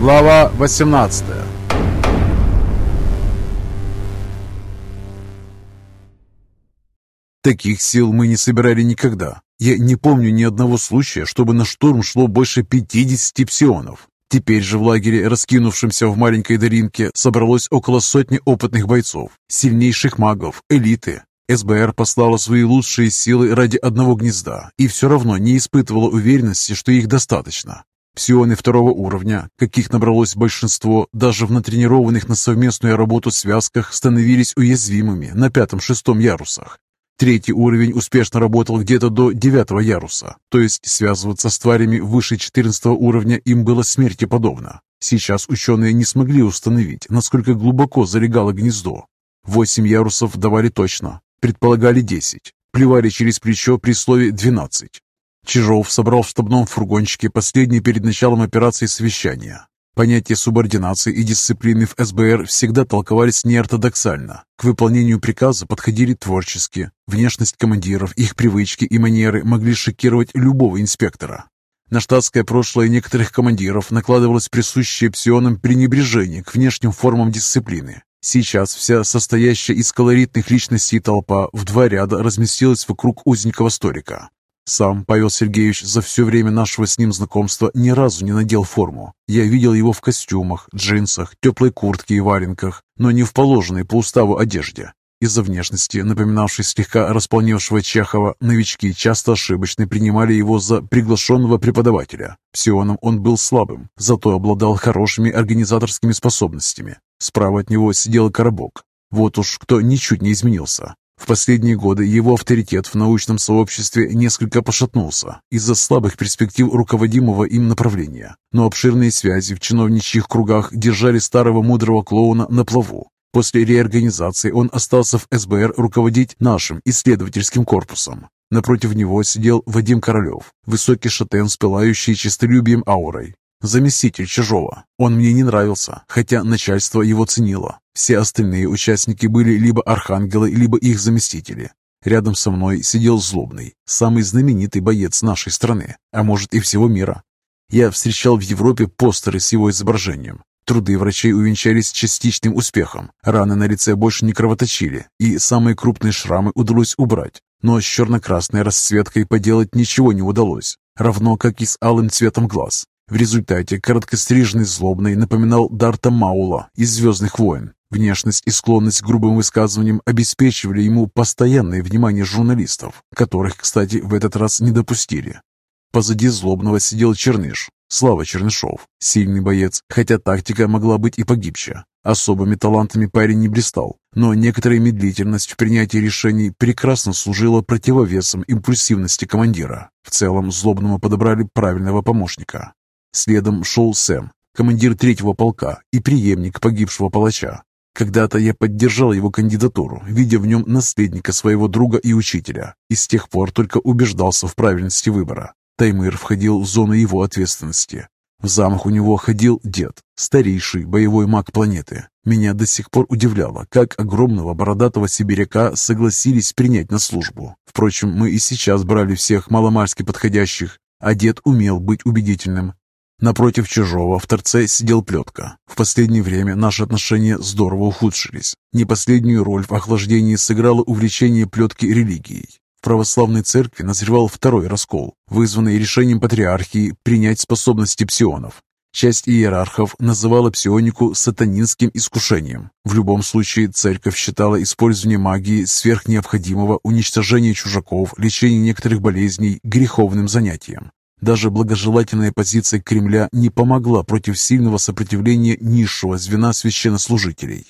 Глава 18 Таких сил мы не собирали никогда. Я не помню ни одного случая, чтобы на штурм шло больше 50 псионов. Теперь же в лагере, раскинувшемся в маленькой долинке, собралось около сотни опытных бойцов, сильнейших магов, элиты. СБР послала свои лучшие силы ради одного гнезда и все равно не испытывала уверенности, что их достаточно. Псионы второго уровня, каких набралось большинство, даже в натренированных на совместную работу связках, становились уязвимыми на пятом-шестом ярусах. Третий уровень успешно работал где-то до девятого яруса, то есть связываться с тварями выше 14 уровня им было смерти подобно. Сейчас ученые не смогли установить, насколько глубоко залегало гнездо. Восемь ярусов давали точно, предполагали десять, плевали через плечо при слове двенадцать. Чижов собрал в штабном фургончике последнее перед началом операции совещания. Понятия субординации и дисциплины в СБР всегда толковались неортодоксально. К выполнению приказа подходили творчески. Внешность командиров, их привычки и манеры могли шокировать любого инспектора. На штатское прошлое некоторых командиров накладывалось присущее псионам пренебрежение к внешним формам дисциплины. Сейчас вся состоящая из колоритных личностей толпа в два ряда разместилась вокруг узенького столика. Сам Павел Сергеевич за все время нашего с ним знакомства ни разу не надел форму. Я видел его в костюмах, джинсах, теплой куртке и валенках, но не в положенной по уставу одежде. Из-за внешности, напоминавшей слегка располневшего Чехова, новички часто ошибочно принимали его за приглашенного преподавателя. Псионом он был слабым, зато обладал хорошими организаторскими способностями. Справа от него сидел коробок. Вот уж кто ничуть не изменился. В последние годы его авторитет в научном сообществе несколько пошатнулся из-за слабых перспектив руководимого им направления, но обширные связи в чиновничьих кругах держали старого мудрого клоуна на плаву. После реорганизации он остался в СБР руководить нашим исследовательским корпусом. Напротив него сидел Вадим Королев, высокий шатен с пылающей честолюбием аурой. Заместитель Чижова. Он мне не нравился, хотя начальство его ценило. Все остальные участники были либо архангелы, либо их заместители. Рядом со мной сидел Злобный, самый знаменитый боец нашей страны, а может и всего мира. Я встречал в Европе постеры с его изображением. Труды врачей увенчались частичным успехом. Раны на лице больше не кровоточили, и самые крупные шрамы удалось убрать. Но с черно-красной расцветкой поделать ничего не удалось, равно как и с алым цветом глаз. В результате короткострижный злобный напоминал Дарта Маула из «Звездных войн». Внешность и склонность к грубым высказываниям обеспечивали ему постоянное внимание журналистов, которых, кстати, в этот раз не допустили. Позади злобного сидел Черныш, Слава Чернышов, сильный боец, хотя тактика могла быть и погибче. Особыми талантами парень не блистал, но некоторая медлительность в принятии решений прекрасно служила противовесом импульсивности командира. В целом, злобному подобрали правильного помощника. Следом шел Сэм, командир третьего полка и преемник погибшего палача. Когда-то я поддержал его кандидатуру, видя в нем наследника своего друга и учителя, и с тех пор только убеждался в правильности выбора. Таймыр входил в зону его ответственности. В замок у него ходил дед, старейший боевой маг планеты. Меня до сих пор удивляло, как огромного бородатого сибиряка согласились принять на службу. Впрочем, мы и сейчас брали всех маломальски подходящих, а дед умел быть убедительным. Напротив чужого в торце сидел плетка. В последнее время наши отношения здорово ухудшились. Не последнюю роль в охлаждении сыграло увлечение плетки религией. В православной церкви назревал второй раскол, вызванный решением патриархии принять способности псионов. Часть иерархов называла псионику сатанинским искушением. В любом случае, церковь считала использование магии сверхнеобходимого уничтожения чужаков, лечения некоторых болезней греховным занятием. Даже благожелательная позиция Кремля не помогла против сильного сопротивления низшего звена священнослужителей.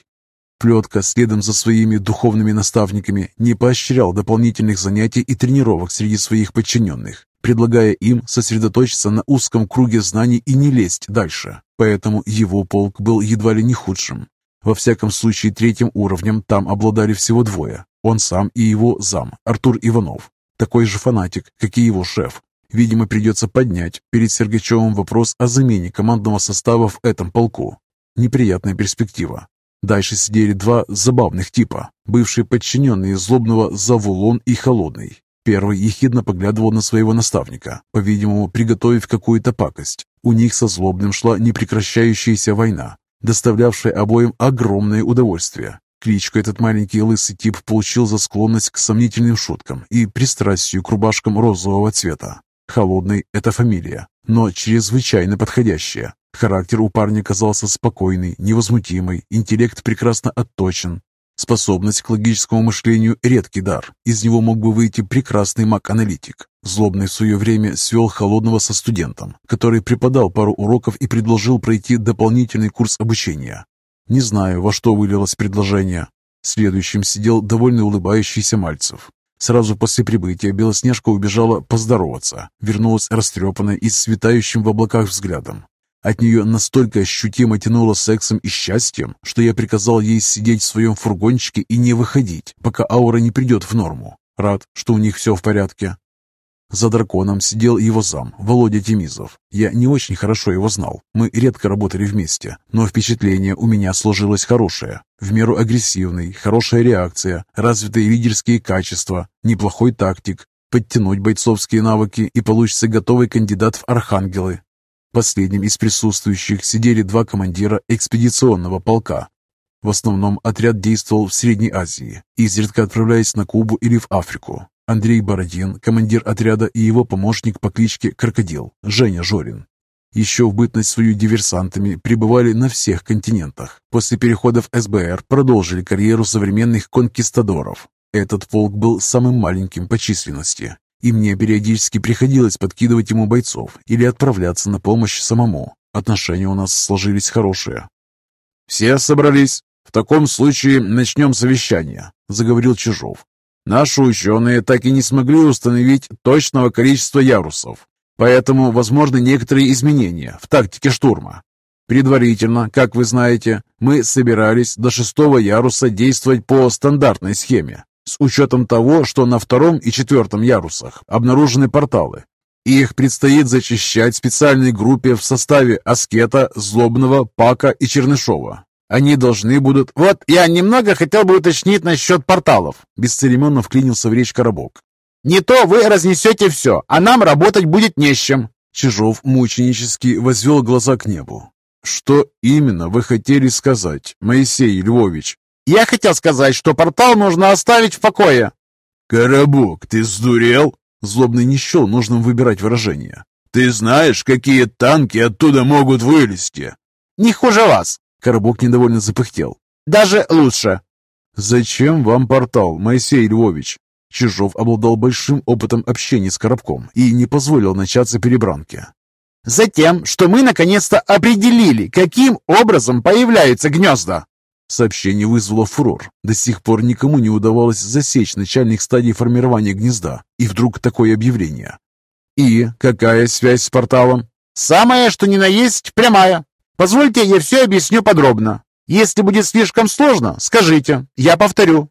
Плетка, следом за своими духовными наставниками, не поощрял дополнительных занятий и тренировок среди своих подчиненных, предлагая им сосредоточиться на узком круге знаний и не лезть дальше. Поэтому его полк был едва ли не худшим. Во всяком случае, третьим уровнем там обладали всего двое. Он сам и его зам, Артур Иванов. Такой же фанатик, как и его шеф, Видимо, придется поднять перед Сергачевым вопрос о замене командного состава в этом полку. Неприятная перспектива. Дальше сидели два забавных типа, бывшие подчиненные злобного Завулон и Холодный. Первый ехидно поглядывал на своего наставника, по-видимому, приготовив какую-то пакость. У них со злобным шла непрекращающаяся война, доставлявшая обоим огромное удовольствие. Кличку этот маленький лысый тип получил за склонность к сомнительным шуткам и пристрастию к рубашкам розового цвета. Холодный – это фамилия, но чрезвычайно подходящая. Характер у парня казался спокойный, невозмутимый, интеллект прекрасно отточен. Способность к логическому мышлению – редкий дар. Из него мог бы выйти прекрасный маг-аналитик. Злобный в свое время свел холодного со студентом, который преподал пару уроков и предложил пройти дополнительный курс обучения. Не знаю, во что вылилось предложение. Следующим сидел довольно улыбающийся Мальцев. Сразу после прибытия Белоснежка убежала поздороваться, вернулась растрепанная и с светающим в облаках взглядом. От нее настолько ощутимо тянуло сексом и счастьем, что я приказал ей сидеть в своем фургончике и не выходить, пока аура не придет в норму. Рад, что у них все в порядке. За драконом сидел его зам, Володя Темизов. Я не очень хорошо его знал. Мы редко работали вместе, но впечатление у меня сложилось хорошее. В меру агрессивный, хорошая реакция, развитые лидерские качества, неплохой тактик. Подтянуть бойцовские навыки и получится готовый кандидат в архангелы. Последним из присутствующих сидели два командира экспедиционного полка. В основном отряд действовал в Средней Азии, изредка отправляясь на Кубу или в Африку. Андрей Бородин, командир отряда и его помощник по кличке Крокодил, Женя Жорин. Еще в бытность свою диверсантами пребывали на всех континентах. После перехода в СБР продолжили карьеру современных конкистадоров. Этот полк был самым маленьким по численности, и мне периодически приходилось подкидывать ему бойцов или отправляться на помощь самому. Отношения у нас сложились хорошие. «Все собрались? В таком случае начнем совещание», — заговорил Чижов, Наши ученые так и не смогли установить точного количества ярусов, поэтому возможны некоторые изменения в тактике штурма. Предварительно, как вы знаете, мы собирались до шестого яруса действовать по стандартной схеме, с учетом того, что на втором и четвертом ярусах обнаружены порталы. Их предстоит зачищать специальной группе в составе Аскета, Злобного, Пака и Чернышова. Они должны будут... Вот, я немного хотел бы уточнить насчет порталов. Бесцеремонно вклинился в речь Коробок. Не то вы разнесете все, а нам работать будет не с чем. Чижов мученически возвел глаза к небу. «Что именно вы хотели сказать, Моисей Львович?» «Я хотел сказать, что портал нужно оставить в покое». «Коробок, ты сдурел?» Злобный не счел нужным выбирать выражение. «Ты знаешь, какие танки оттуда могут вылезти?» «Не хуже вас», Коробок недовольно запыхтел. «Даже лучше!» «Зачем вам портал, Моисей Львович?» Чижов обладал большим опытом общения с Коробком и не позволил начаться перебранки. «Затем, что мы наконец-то определили, каким образом появляются гнезда!» Сообщение вызвало фурор. До сих пор никому не удавалось засечь начальных стадий формирования гнезда. И вдруг такое объявление. «И какая связь с порталом?» «Самое, что ни на есть, прямая. Позвольте, я все объясню подробно. Если будет слишком сложно, скажите, я повторю».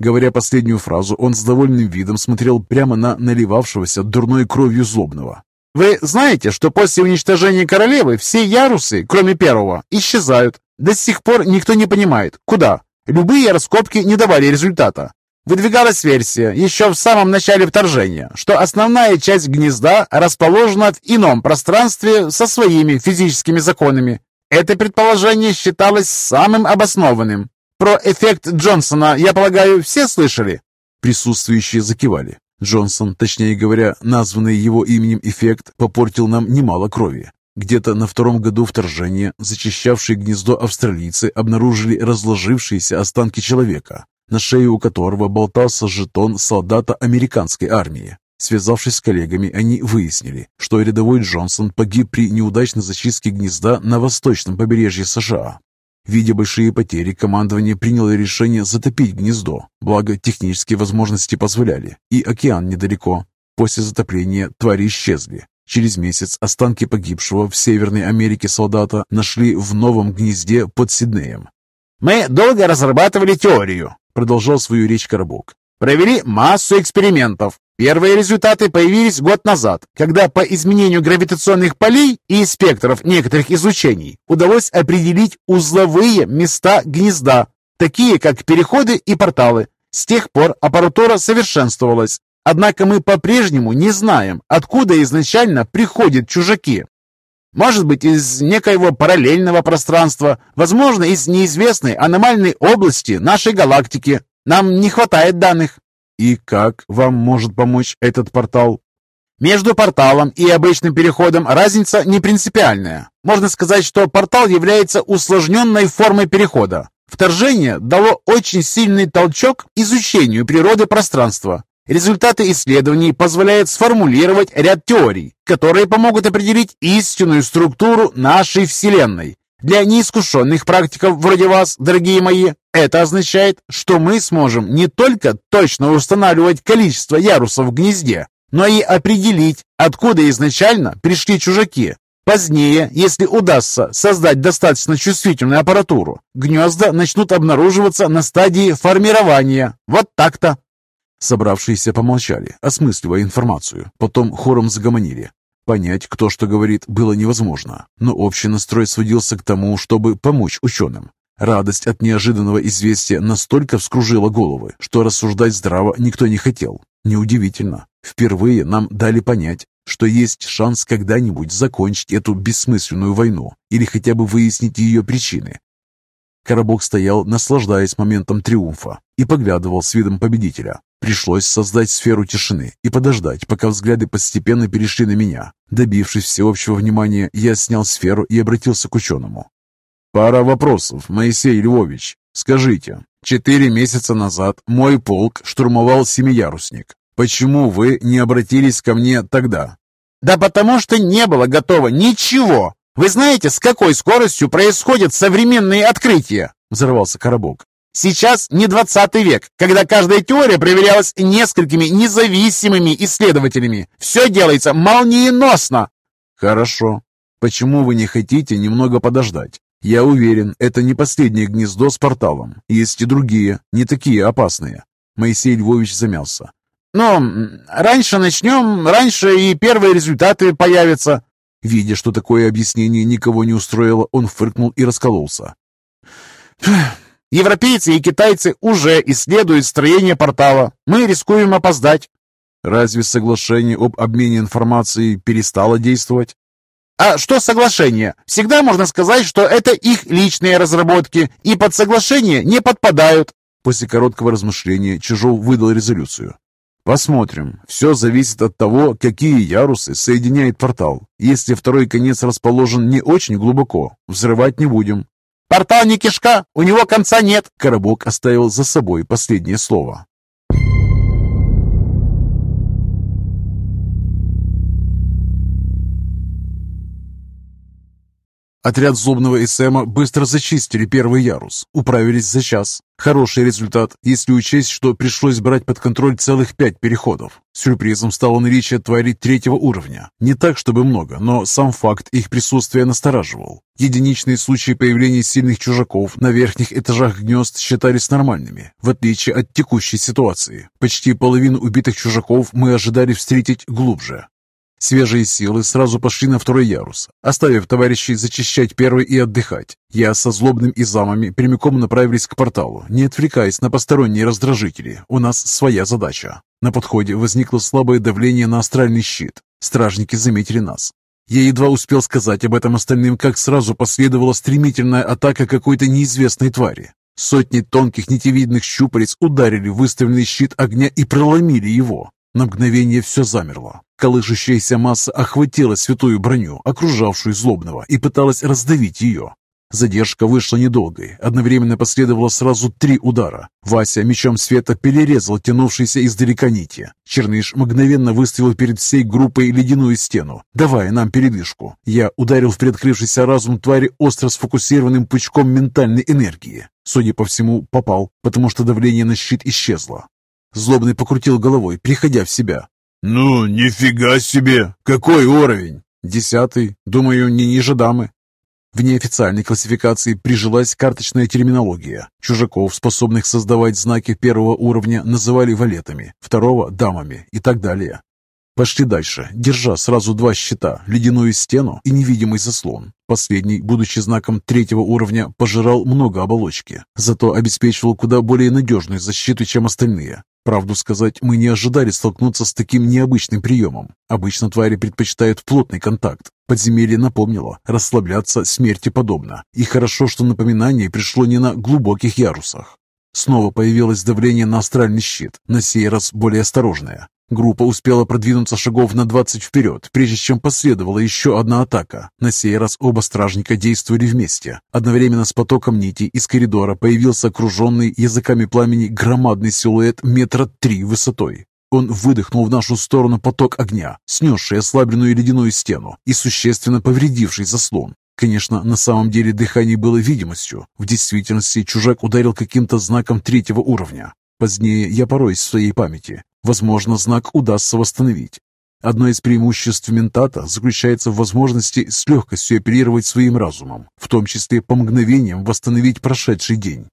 Говоря последнюю фразу, он с довольным видом смотрел прямо на наливавшегося дурной кровью злобного. «Вы знаете, что после уничтожения королевы все ярусы, кроме первого, исчезают. До сих пор никто не понимает, куда. Любые раскопки не давали результата. Выдвигалась версия еще в самом начале вторжения, что основная часть гнезда расположена в ином пространстве со своими физическими законами. Это предположение считалось самым обоснованным. Про эффект Джонсона, я полагаю, все слышали? Присутствующие закивали. Джонсон, точнее говоря, названный его именем эффект, попортил нам немало крови. Где-то на втором году вторжения зачищавшие гнездо австралийцы обнаружили разложившиеся останки человека, на шее у которого болтался жетон солдата американской армии. Связавшись с коллегами, они выяснили, что рядовой Джонсон погиб при неудачной зачистке гнезда на восточном побережье США. Видя большие потери, командование приняло решение затопить гнездо, благо технические возможности позволяли, и океан недалеко. После затопления твари исчезли. Через месяц останки погибшего в Северной Америке солдата нашли в новом гнезде под Сиднеем. «Мы долго разрабатывали теорию», продолжал свою речь Коробок. Провели массу экспериментов. Первые результаты появились год назад, когда по изменению гравитационных полей и спектров некоторых излучений удалось определить узловые места гнезда, такие как переходы и порталы. С тех пор аппаратура совершенствовалась. Однако мы по-прежнему не знаем, откуда изначально приходят чужаки. Может быть, из некоего параллельного пространства, возможно, из неизвестной аномальной области нашей галактики. Нам не хватает данных. И как вам может помочь этот портал? Между порталом и обычным переходом разница не принципиальная. Можно сказать, что портал является усложненной формой перехода. Вторжение дало очень сильный толчок изучению природы пространства. Результаты исследований позволяют сформулировать ряд теорий, которые помогут определить истинную структуру нашей Вселенной. Для неискушенных практиков вроде вас, дорогие мои, это означает, что мы сможем не только точно устанавливать количество ярусов в гнезде, но и определить, откуда изначально пришли чужаки. Позднее, если удастся создать достаточно чувствительную аппаратуру, гнезда начнут обнаруживаться на стадии формирования. Вот так-то. Собравшиеся помолчали, осмысливая информацию. Потом хором загомонили. Понять, кто что говорит, было невозможно, но общий настрой сводился к тому, чтобы помочь ученым. Радость от неожиданного известия настолько вскружила головы, что рассуждать здраво никто не хотел. Неудивительно. Впервые нам дали понять, что есть шанс когда-нибудь закончить эту бессмысленную войну или хотя бы выяснить ее причины. Коробок стоял, наслаждаясь моментом триумфа, и поглядывал с видом победителя. Пришлось создать сферу тишины и подождать, пока взгляды постепенно перешли на меня. Добившись всеобщего внимания, я снял сферу и обратился к ученому. «Пара вопросов, Моисей Львович. Скажите, четыре месяца назад мой полк штурмовал Семиярусник. Почему вы не обратились ко мне тогда?» «Да потому что не было готово ничего! Вы знаете, с какой скоростью происходят современные открытия?» Взорвался Коробок. Сейчас не 20 век, когда каждая теория проверялась несколькими независимыми исследователями. Все делается молниеносно. Хорошо. Почему вы не хотите немного подождать? Я уверен, это не последнее гнездо с порталом. Есть и другие, не такие опасные. Моисей Львович замялся. Но раньше начнем, раньше и первые результаты появятся. Видя, что такое объяснение никого не устроило, он фыркнул и раскололся. Европейцы и китайцы уже исследуют строение портала. Мы рискуем опоздать. Разве соглашение об обмене информацией перестало действовать? А что соглашение? Всегда можно сказать, что это их личные разработки, и под соглашение не подпадают. После короткого размышления Чижов выдал резолюцию. Посмотрим. Все зависит от того, какие ярусы соединяет портал. Если второй конец расположен не очень глубоко, взрывать не будем. Портал не кишка, у него конца нет. Коробок оставил за собой последнее слово. Отряд злобного СМа быстро зачистили первый ярус, управились за час. Хороший результат, если учесть, что пришлось брать под контроль целых пять переходов. Сюрпризом стало наличие тварей третьего уровня. Не так, чтобы много, но сам факт их присутствия настораживал. Единичные случаи появления сильных чужаков на верхних этажах гнезд считались нормальными, в отличие от текущей ситуации. Почти половину убитых чужаков мы ожидали встретить глубже. Свежие силы сразу пошли на второй ярус, оставив товарищей зачищать первый и отдыхать. Я со злобным и прямиком направились к порталу, не отвлекаясь на посторонние раздражители. У нас своя задача. На подходе возникло слабое давление на астральный щит. Стражники заметили нас. Я едва успел сказать об этом остальным, как сразу последовала стремительная атака какой-то неизвестной твари. Сотни тонких нитевидных щупалец ударили выставленный щит огня и проломили его. На мгновение все замерло. Колышущаяся масса охватила святую броню, окружавшую злобного, и пыталась раздавить ее. Задержка вышла недолгой. Одновременно последовало сразу три удара. Вася мечом света перерезал тянувшиеся издалека нити. Черныш мгновенно выставил перед всей группой ледяную стену, давая нам передышку. Я ударил в приоткрывшийся разум твари остро сфокусированным пучком ментальной энергии. Судя по всему, попал, потому что давление на щит исчезло. Злобный покрутил головой, приходя в себя. «Ну, нифига себе! Какой уровень?» «Десятый. Думаю, не ниже дамы». В неофициальной классификации прижилась карточная терминология. Чужаков, способных создавать знаки первого уровня, называли валетами, второго – дамами и так далее. Пошли дальше, держа сразу два щита, ледяную стену и невидимый заслон. Последний, будучи знаком третьего уровня, пожирал много оболочки, зато обеспечивал куда более надежную защиту, чем остальные. Правду сказать, мы не ожидали столкнуться с таким необычным приемом. Обычно твари предпочитают плотный контакт. Подземелье напомнило, расслабляться смерти подобно. И хорошо, что напоминание пришло не на глубоких ярусах. Снова появилось давление на астральный щит, на сей раз более осторожное. Группа успела продвинуться шагов на 20 вперед, прежде чем последовала еще одна атака. На сей раз оба стражника действовали вместе. Одновременно с потоком нити из коридора появился окруженный языками пламени громадный силуэт метра три высотой. Он выдохнул в нашу сторону поток огня, снесший ослабленную ледяную стену и существенно повредивший заслон. Конечно, на самом деле дыхание было видимостью. В действительности чужак ударил каким-то знаком третьего уровня. Позднее я пороюсь в своей памяти. Возможно, знак удастся восстановить. Одно из преимуществ ментата заключается в возможности с легкостью оперировать своим разумом, в том числе по мгновениям восстановить прошедший день.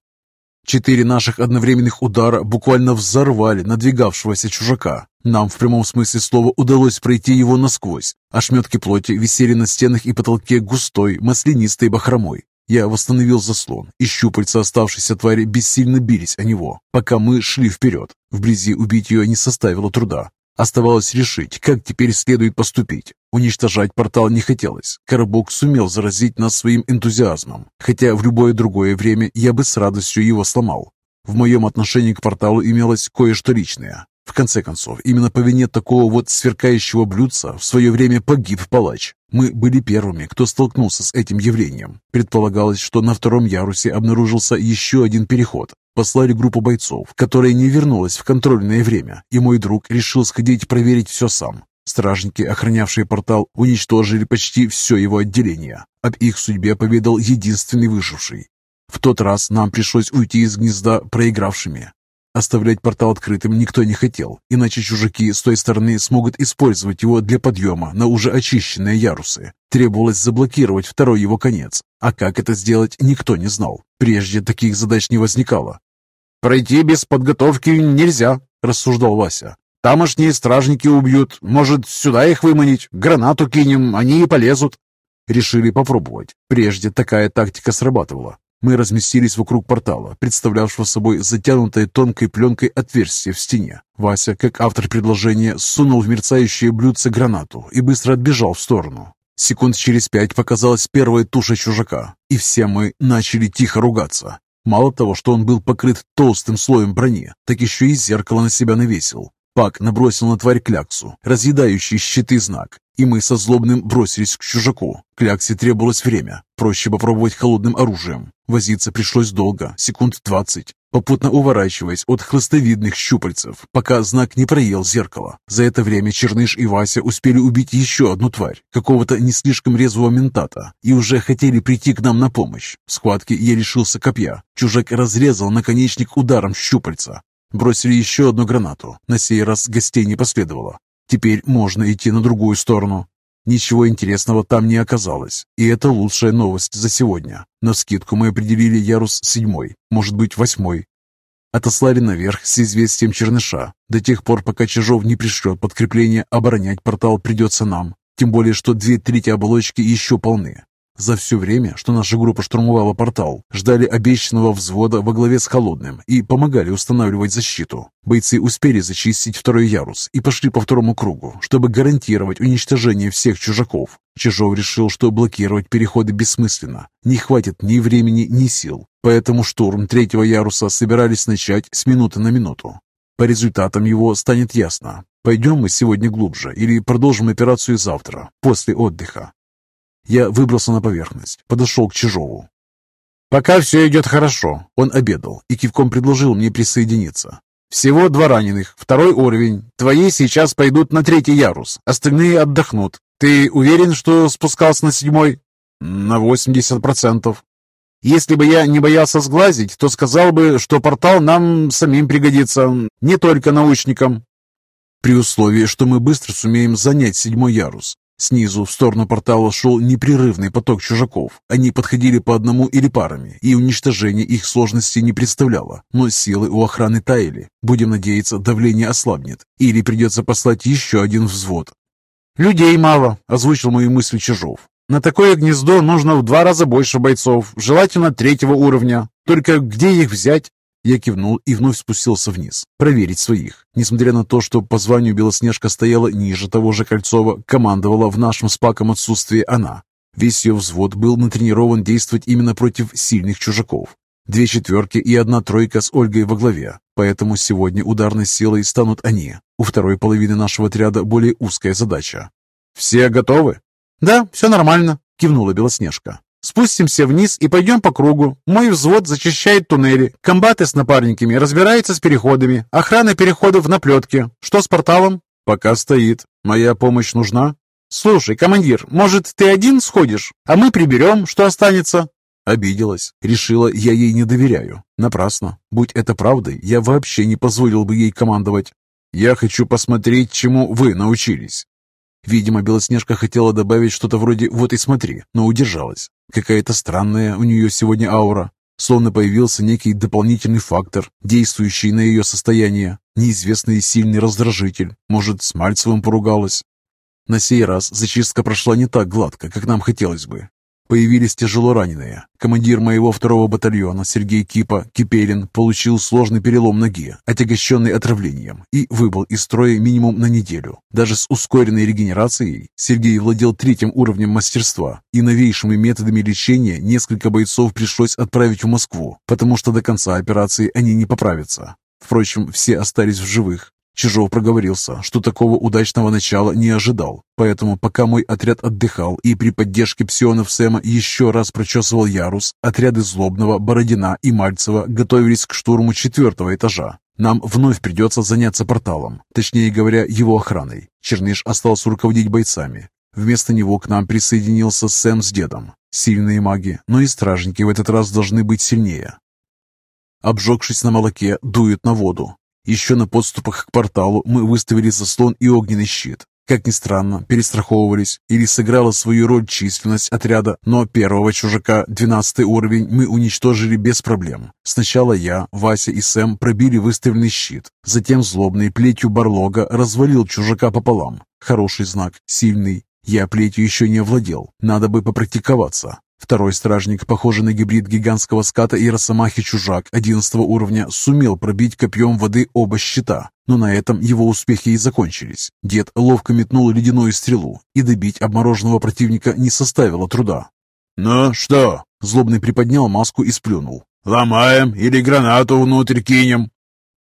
Четыре наших одновременных удара буквально взорвали надвигавшегося чужака. Нам в прямом смысле слова удалось пройти его насквозь. Ошметки плоти висели на стенах и потолке густой, маслянистой бахромой. Я восстановил заслон, и щупальца оставшейся твари бессильно бились о него, пока мы шли вперед. Вблизи убить ее не составило труда. Оставалось решить, как теперь следует поступить. Уничтожать портал не хотелось. Коробок сумел заразить нас своим энтузиазмом, хотя в любое другое время я бы с радостью его сломал. В моем отношении к порталу имелось кое-что личное. В конце концов, именно по вине такого вот сверкающего блюдца в свое время погиб палач. Мы были первыми, кто столкнулся с этим явлением. Предполагалось, что на втором ярусе обнаружился еще один переход. Послали группу бойцов, которая не вернулась в контрольное время, и мой друг решил сходить проверить все сам. Стражники, охранявшие портал, уничтожили почти все его отделение. Об их судьбе поведал единственный выживший. В тот раз нам пришлось уйти из гнезда проигравшими. Оставлять портал открытым никто не хотел, иначе чужаки с той стороны смогут использовать его для подъема на уже очищенные ярусы. Требовалось заблокировать второй его конец, а как это сделать, никто не знал. Прежде таких задач не возникало. «Пройти без подготовки нельзя», — рассуждал Вася. «Тамошние стражники убьют. Может, сюда их выманить? Гранату кинем, они и полезут». Решили попробовать. Прежде такая тактика срабатывала. Мы разместились вокруг портала, представлявшего собой затянутое тонкой пленкой отверстие в стене. Вася, как автор предложения, сунул в мерцающее блюдце гранату и быстро отбежал в сторону. Секунд через пять показалась первая туша чужака, и все мы начали тихо ругаться. Мало того, что он был покрыт толстым слоем брони, так еще и зеркало на себя навесил. Пак набросил на тварь кляксу, разъедающий щиты знак, и мы со злобным бросились к чужаку. Кляксе требовалось время, проще попробовать холодным оружием. Возиться пришлось долго, секунд двадцать, попутно уворачиваясь от хлыстовидных щупальцев, пока знак не проел зеркало. За это время Черныш и Вася успели убить еще одну тварь, какого-то не слишком резвого ментата, и уже хотели прийти к нам на помощь. В схватке я решился копья. Чужак разрезал наконечник ударом щупальца. Бросили еще одну гранату. На сей раз гостей не последовало. Теперь можно идти на другую сторону. Ничего интересного там не оказалось, и это лучшая новость за сегодня. На скидку мы определили ярус седьмой, может быть восьмой. Отослали наверх с известием Черныша. До тех пор, пока Чижов не пришлет подкрепление, оборонять портал придется нам. Тем более, что две трети оболочки еще полны. За все время, что наша группа штурмовала портал, ждали обещанного взвода во главе с Холодным и помогали устанавливать защиту. Бойцы успели зачистить второй ярус и пошли по второму кругу, чтобы гарантировать уничтожение всех чужаков. Чижов решил, что блокировать переходы бессмысленно. Не хватит ни времени, ни сил. Поэтому штурм третьего яруса собирались начать с минуты на минуту. По результатам его станет ясно, пойдем мы сегодня глубже или продолжим операцию завтра, после отдыха. Я выбрался на поверхность, подошел к Чижову. «Пока все идет хорошо», — он обедал и кивком предложил мне присоединиться. «Всего два раненых, второй уровень. Твои сейчас пойдут на третий ярус, остальные отдохнут. Ты уверен, что спускался на седьмой?» «На восемьдесят процентов». «Если бы я не боялся сглазить, то сказал бы, что портал нам самим пригодится, не только научникам». «При условии, что мы быстро сумеем занять седьмой ярус. Снизу в сторону портала шел непрерывный поток чужаков. Они подходили по одному или парами, и уничтожение их сложности не представляло. Но силы у охраны таяли. Будем надеяться, давление ослабнет. Или придется послать еще один взвод. «Людей мало», — озвучил мою мысль Чижов. «На такое гнездо нужно в два раза больше бойцов, желательно третьего уровня. Только где их взять? Я кивнул и вновь спустился вниз, проверить своих. Несмотря на то, что по званию Белоснежка стояла ниже того же Кольцова, командовала в нашем с Паком отсутствии она. Весь ее взвод был натренирован действовать именно против сильных чужаков. Две четверки и одна тройка с Ольгой во главе. Поэтому сегодня ударной силой станут они. У второй половины нашего отряда более узкая задача. «Все готовы?» «Да, все нормально», — кивнула Белоснежка. Спустимся вниз и пойдем по кругу. Мой взвод зачищает туннели. Комбаты с напарниками разбираются с переходами. Охрана переходов на плетке. Что с порталом? Пока стоит. Моя помощь нужна? Слушай, командир, может, ты один сходишь, а мы приберем, что останется? Обиделась. Решила, я ей не доверяю. Напрасно. Будь это правдой, я вообще не позволил бы ей командовать. Я хочу посмотреть, чему вы научились. Видимо, Белоснежка хотела добавить что-то вроде «вот и смотри», но удержалась. Какая-то странная у нее сегодня аура. Словно появился некий дополнительный фактор, действующий на ее состояние. Неизвестный сильный раздражитель. Может, с Мальцевым поругалась. На сей раз зачистка прошла не так гладко, как нам хотелось бы. Появились тяжело раненые. Командир моего второго батальона Сергей Кипа Кипелин получил сложный перелом ноги, отягощенный отравлением, и выбыл из строя минимум на неделю. Даже с ускоренной регенерацией Сергей владел третьим уровнем мастерства, и новейшими методами лечения несколько бойцов пришлось отправить в Москву, потому что до конца операции они не поправятся. Впрочем, все остались в живых, Чижов проговорился, что такого удачного начала не ожидал, поэтому пока мой отряд отдыхал и при поддержке псионов Сэма еще раз прочесывал ярус, отряды Злобного, Бородина и Мальцева готовились к штурму четвертого этажа. Нам вновь придется заняться порталом, точнее говоря, его охраной. Черныш остался руководить бойцами. Вместо него к нам присоединился Сэм с дедом. Сильные маги, но и стражники в этот раз должны быть сильнее. Обжегшись на молоке, дуют на воду, еще на подступах к порталу мы выставили заслон и огненный щит. Как ни странно, перестраховывались или сыграла свою роль численность отряда, но первого чужака, 12 уровень, мы уничтожили без проблем. Сначала я, Вася и Сэм пробили выставленный щит, затем злобный плетью барлога развалил чужака пополам. Хороший знак, сильный. Я плетью еще не овладел, надо бы попрактиковаться. Второй стражник, похожий на гибрид гигантского ската и росомахи чужак 11 уровня, сумел пробить копьем воды оба щита, но на этом его успехи и закончились. Дед ловко метнул ледяную стрелу, и добить обмороженного противника не составило труда. «Ну что?» – злобный приподнял маску и сплюнул. «Ломаем или гранату внутрь кинем?»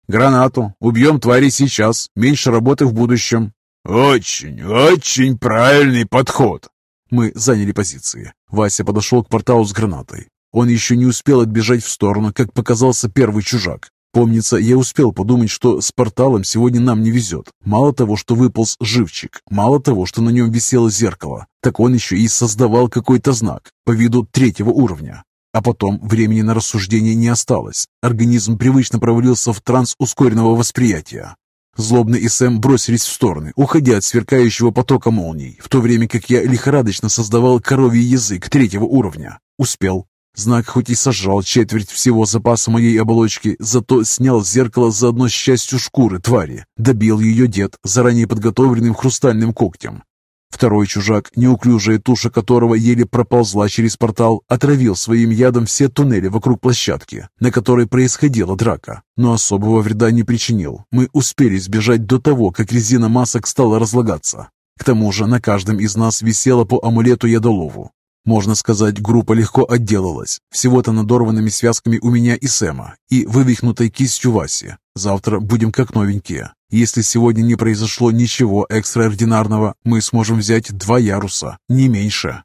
«Гранату. Убьем твари сейчас. Меньше работы в будущем». «Очень, очень правильный подход», мы заняли позиции. Вася подошел к порталу с гранатой. Он еще не успел отбежать в сторону, как показался первый чужак. Помнится, я успел подумать, что с порталом сегодня нам не везет. Мало того, что выполз живчик, мало того, что на нем висело зеркало, так он еще и создавал какой-то знак по виду третьего уровня. А потом времени на рассуждение не осталось. Организм привычно провалился в транс ускоренного восприятия. Злобный и Сэм бросились в стороны, уходя от сверкающего потока молний, в то время как я лихорадочно создавал коровий язык третьего уровня. Успел. Знак хоть и сожрал четверть всего запаса моей оболочки, зато снял зеркало заодно с частью шкуры твари. Добил ее дед, заранее подготовленным хрустальным когтем. Второй чужак, неуклюжая туша которого еле проползла через портал, отравил своим ядом все туннели вокруг площадки, на которой происходила драка, но особого вреда не причинил. Мы успели сбежать до того, как резина масок стала разлагаться. К тому же на каждом из нас висело по амулету ядолову. Можно сказать, группа легко отделалась. Всего-то надорванными связками у меня и Сэма, и вывихнутой кистью Васи. Завтра будем как новенькие. Если сегодня не произошло ничего экстраординарного, мы сможем взять два яруса, не меньше.